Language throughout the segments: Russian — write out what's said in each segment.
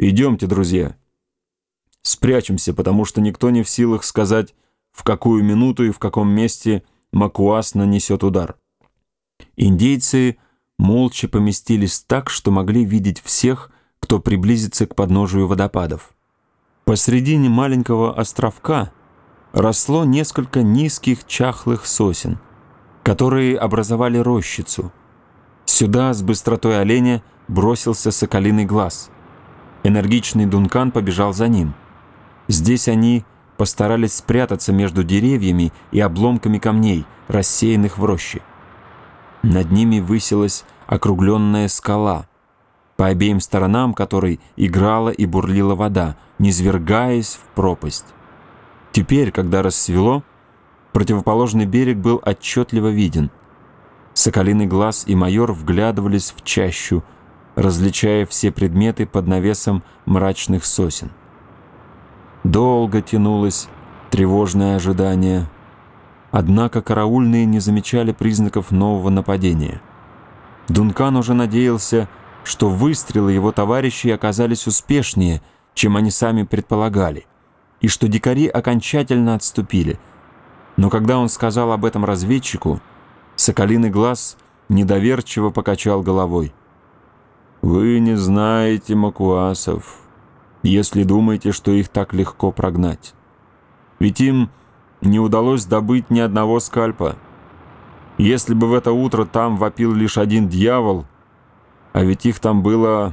«Идемте, друзья. Спрячемся, потому что никто не в силах сказать, в какую минуту и в каком месте Макуас нанесет удар». Индейцы молча поместились так, что могли видеть всех, кто приблизится к подножию водопадов. Посредине маленького островка росло несколько низких чахлых сосен, которые образовали рощицу. Сюда с быстротой оленя бросился соколиный глаз. Энергичный Дункан побежал за ним. Здесь они постарались спрятаться между деревьями и обломками камней, рассеянных в роще. Над ними высилась округленная скала, по обеим сторонам которой играла и бурлила вода, низвергаясь в пропасть. Теперь, когда рассвело, противоположный берег был отчетливо виден. Соколиный глаз и майор вглядывались в чащу, различая все предметы под навесом мрачных сосен. Долго тянулось тревожное ожидание, однако караульные не замечали признаков нового нападения. Дункан уже надеялся, что выстрелы его товарищей оказались успешнее, чем они сами предполагали, и что дикари окончательно отступили. Но когда он сказал об этом разведчику, Соколиный глаз недоверчиво покачал головой. Вы не знаете макуасов, если думаете, что их так легко прогнать. Ведь им не удалось добыть ни одного скальпа. Если бы в это утро там вопил лишь один дьявол, а ведь их там было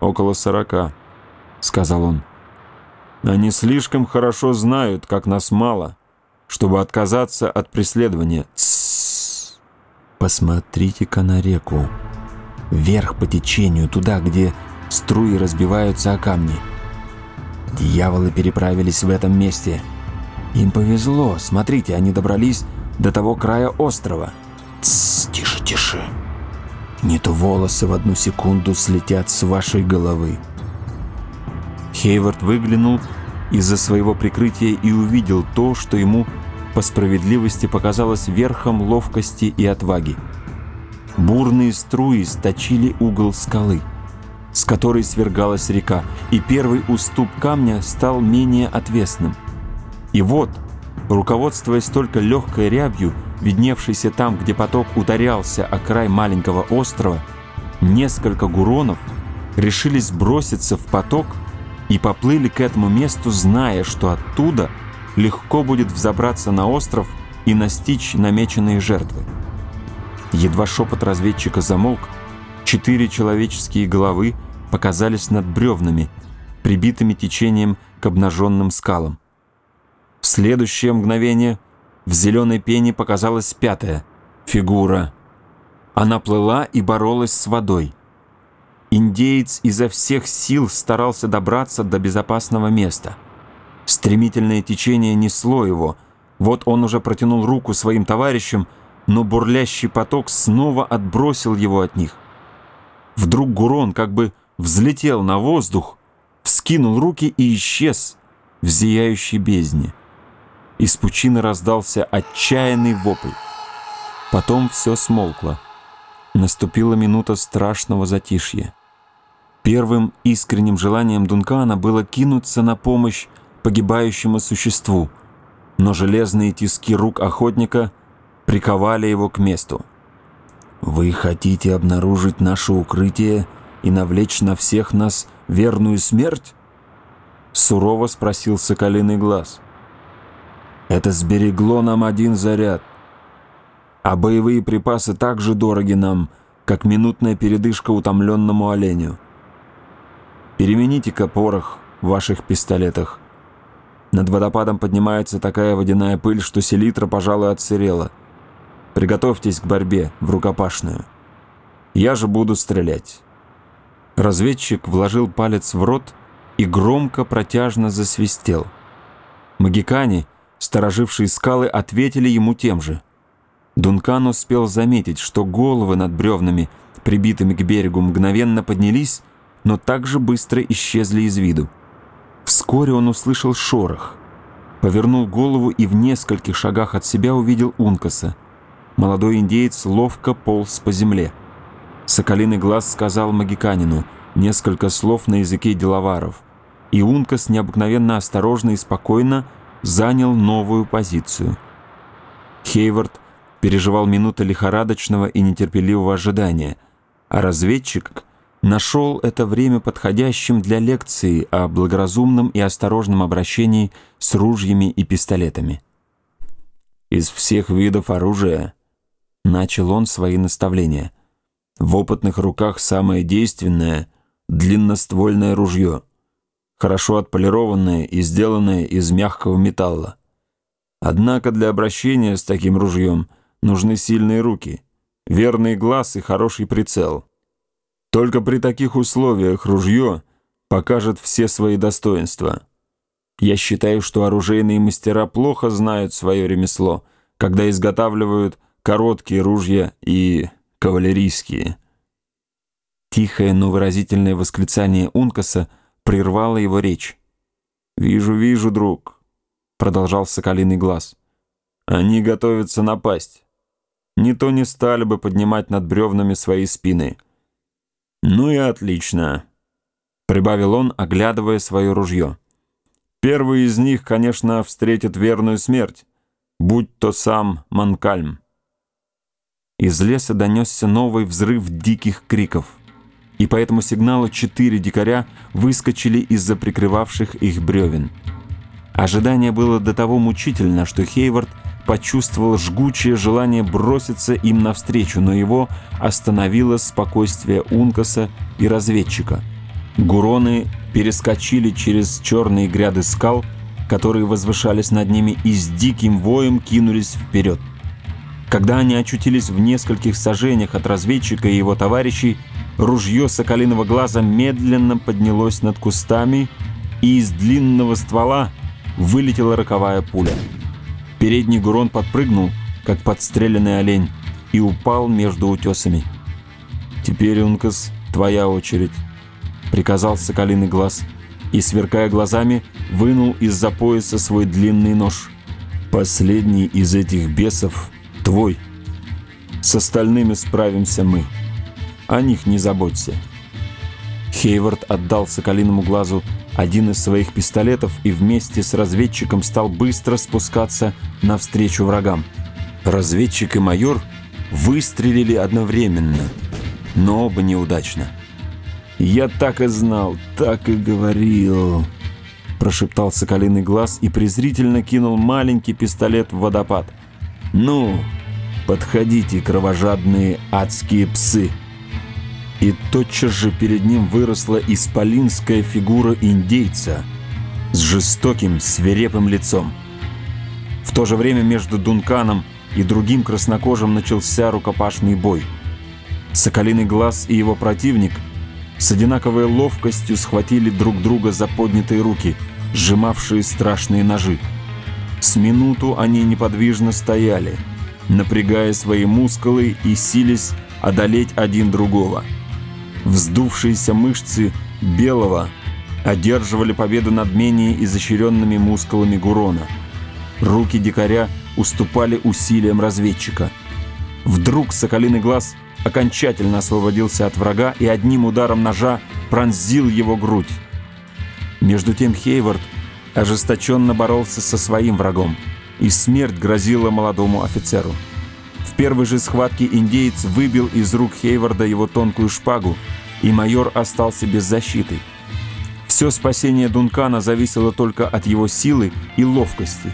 около сорока, сказал он. Они слишком хорошо знают, как нас мало, чтобы отказаться от преследования. Посмотрите-ка на реку вверх по течению, туда, где струи разбиваются о камни. Дьяволы переправились в этом месте. Им повезло, смотрите, они добрались до того края острова. Тссс, тише, тише. Не то волосы в одну секунду слетят с вашей головы. Хейвард выглянул из-за своего прикрытия и увидел то, что ему по справедливости показалось верхом ловкости и отваги. Бурные струи сточили угол скалы, с которой свергалась река, и первый уступ камня стал менее отвесным. И вот, руководствуясь только легкой рябью, видневшейся там, где поток ударялся о край маленького острова, несколько гуронов решились броситься в поток и поплыли к этому месту, зная, что оттуда легко будет взобраться на остров и настичь намеченные жертвы. Едва шепот разведчика замолк, четыре человеческие головы показались над бревнами, прибитыми течением к обнаженным скалам. В следующее мгновение в зеленой пене показалась пятая фигура. Она плыла и боролась с водой. Индеец изо всех сил старался добраться до безопасного места. Стремительное течение несло его. Вот он уже протянул руку своим товарищам, но бурлящий поток снова отбросил его от них. Вдруг Гурон как бы взлетел на воздух, вскинул руки и исчез в зияющей бездне. Из пучины раздался отчаянный вопль. Потом все смолкло. Наступила минута страшного затишья. Первым искренним желанием Дункана было кинуться на помощь погибающему существу, но железные тиски рук охотника — приковали его к месту. «Вы хотите обнаружить наше укрытие и навлечь на всех нас верную смерть?» Сурово спросил Соколиный глаз. «Это сберегло нам один заряд, а боевые припасы так же дороги нам, как минутная передышка утомленному оленю. Перемените-ка порох в ваших пистолетах. Над водопадом поднимается такая водяная пыль, что селитра, пожалуй, отсырела». Приготовьтесь к борьбе в рукопашную. Я же буду стрелять». Разведчик вложил палец в рот и громко протяжно засвистел. Магикане, сторожившие скалы, ответили ему тем же. Дункан успел заметить, что головы над бревнами, прибитыми к берегу, мгновенно поднялись, но также быстро исчезли из виду. Вскоре он услышал шорох, повернул голову и в нескольких шагах от себя увидел Ункаса — Молодой индеец ловко полз по земле. Соколиный глаз сказал магиканину, несколько слов на языке деловаров, и Ункас необыкновенно осторожно и спокойно занял новую позицию. Хейвард переживал минуты лихорадочного и нетерпеливого ожидания, а разведчик нашел это время подходящим для лекции о благоразумном и осторожном обращении с ружьями и пистолетами. Из всех видов оружия начал он свои наставления. В опытных руках самое действенное — длинноствольное ружье, хорошо отполированное и сделанное из мягкого металла. Однако для обращения с таким ружьем нужны сильные руки, верный глаз и хороший прицел. Только при таких условиях ружье покажет все свои достоинства. Я считаю, что оружейные мастера плохо знают свое ремесло, когда изготавливают короткие ружья и кавалерийские. Тихое, но выразительное восклицание Ункаса прервало его речь. «Вижу, вижу, друг», — продолжал Соколиный глаз. «Они готовятся напасть. Не то не стали бы поднимать над бревнами свои спины». «Ну и отлично», — прибавил он, оглядывая свое ружье. «Первый из них, конечно, встретит верную смерть, будь то сам Манкальм». Из леса донесся новый взрыв диких криков, и по этому сигналу четыре дикаря выскочили из-за прикрывавших их бревен. Ожидание было до того мучительно, что Хейвард почувствовал жгучее желание броситься им навстречу, но его остановило спокойствие Ункаса и разведчика. Гуроны перескочили через черные гряды скал, которые возвышались над ними, и с диким воем кинулись вперед. Когда они очутились в нескольких сажениях от разведчика и его товарищей, ружье соколиного глаза медленно поднялось над кустами, и из длинного ствола вылетела роковая пуля. Передний Гурон подпрыгнул, как подстреленный олень, и упал между утесами. «Теперь, Ункас, твоя очередь», — приказал соколиный глаз, и, сверкая глазами, вынул из-за пояса свой длинный нож. «Последний из этих бесов твой. С остальными справимся мы. О них не заботься». Хейвард отдал соколиному глазу один из своих пистолетов и вместе с разведчиком стал быстро спускаться навстречу врагам. Разведчик и майор выстрелили одновременно, но оба неудачно. «Я так и знал, так и говорил», — прошептал соколиный глаз и презрительно кинул маленький пистолет в водопад. «Ну, подходите, кровожадные адские псы!» и тотчас же перед ним выросла исполинская фигура индейца с жестоким, свирепым лицом. В то же время между Дунканом и другим краснокожим начался рукопашный бой. Соколиный глаз и его противник с одинаковой ловкостью схватили друг друга за поднятые руки, сжимавшие страшные ножи. С минуту они неподвижно стояли, напрягая свои мускулы и сились одолеть один другого – Вздувшиеся мышцы белого одерживали победу над менее изощренными мускулами Гурона. Руки дикаря уступали усилиям разведчика. Вдруг соколиный глаз окончательно освободился от врага и одним ударом ножа пронзил его грудь. Между тем Хейвард ожесточенно боролся со своим врагом, и смерть грозила молодому офицеру. В первой же схватке индеец выбил из рук Хейварда его тонкую шпагу, и майор остался без защиты. Все спасение Дункана зависело только от его силы и ловкости.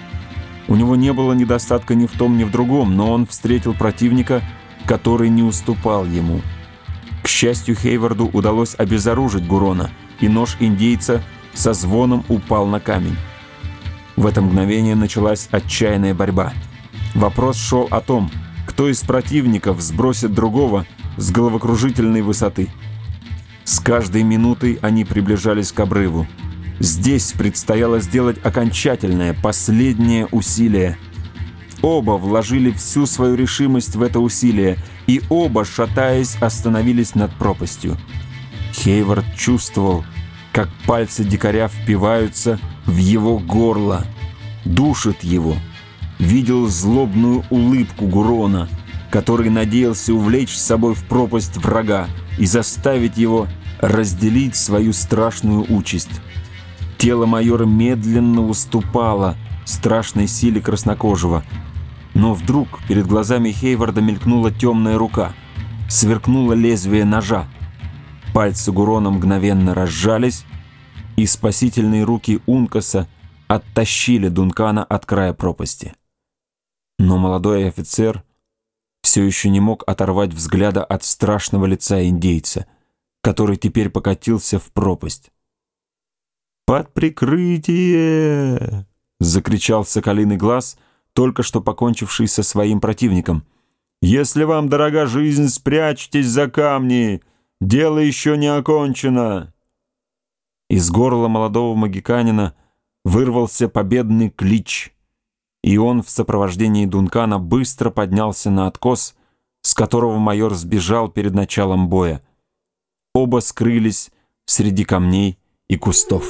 У него не было недостатка ни в том, ни в другом, но он встретил противника, который не уступал ему. К счастью, Хейварду удалось обезоружить Гурона, и нож индейца со звоном упал на камень. В это мгновение началась отчаянная борьба. Вопрос шел о том, кто из противников сбросит другого с головокружительной высоты. С каждой минутой они приближались к обрыву. Здесь предстояло сделать окончательное, последнее усилие. Оба вложили всю свою решимость в это усилие, и оба, шатаясь, остановились над пропастью. Хейвард чувствовал, как пальцы дикаря впиваются в его горло, душат его. Видел злобную улыбку Гурона, который надеялся увлечь с собой в пропасть врага и заставить его разделить свою страшную участь. Тело майора медленно уступало страшной силе краснокожего. Но вдруг перед глазами Хейварда мелькнула темная рука. Сверкнуло лезвие ножа. Пальцы Гурона мгновенно разжались, и спасительные руки Ункаса оттащили Дункана от края пропасти. Но молодой офицер все еще не мог оторвать взгляда от страшного лица индейца, который теперь покатился в пропасть. «Под прикрытие!» — закричал соколиный глаз, только что покончивший со своим противником. «Если вам дорога жизнь, спрячьтесь за камни! Дело еще не окончено!» Из горла молодого магиканина вырвался победный клич, и он в сопровождении Дункана быстро поднялся на откос, с которого майор сбежал перед началом боя. Оба скрылись среди камней и кустов.